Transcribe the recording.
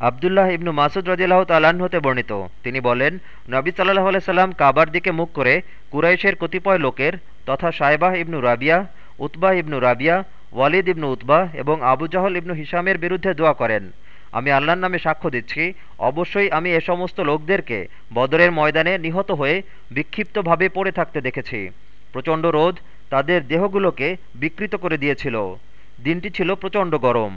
আবদুল্লাহ ইবনু মাসুদ রদিল্লাহ তাল্লাহ্ন হতে বর্ণিত। তিনি বলেন, নবী সাল্লাহ সাল্লাম কাবার দিকে মুখ করে কুরাইশের কতিপয় লোকের তথা সাইবাহ ইবনু রাবিয়া উতবাহ ইবনু রাবিয়া, ওয়ালিদ ইবনু উতবাহ এবং আবু জাহল ইবনু হিসামের বিরুদ্ধে দোয়া করেন। আমি আল্লাহর নামে সাক্ষ্য দিচ্ছি, অবশ্যই আমি এ সমস্ত লোকদেরকে বদরের ময়দানে নিহত হয়ে বিক্ষিপ্তভাবে পড়ে থাকতে দেখেছি। প্রচণ্ড রোদ তাদের দেহগুলোকে বিকৃত করে দিয়েছিল। দিনটি ছিল প্রচণ্ড গরম।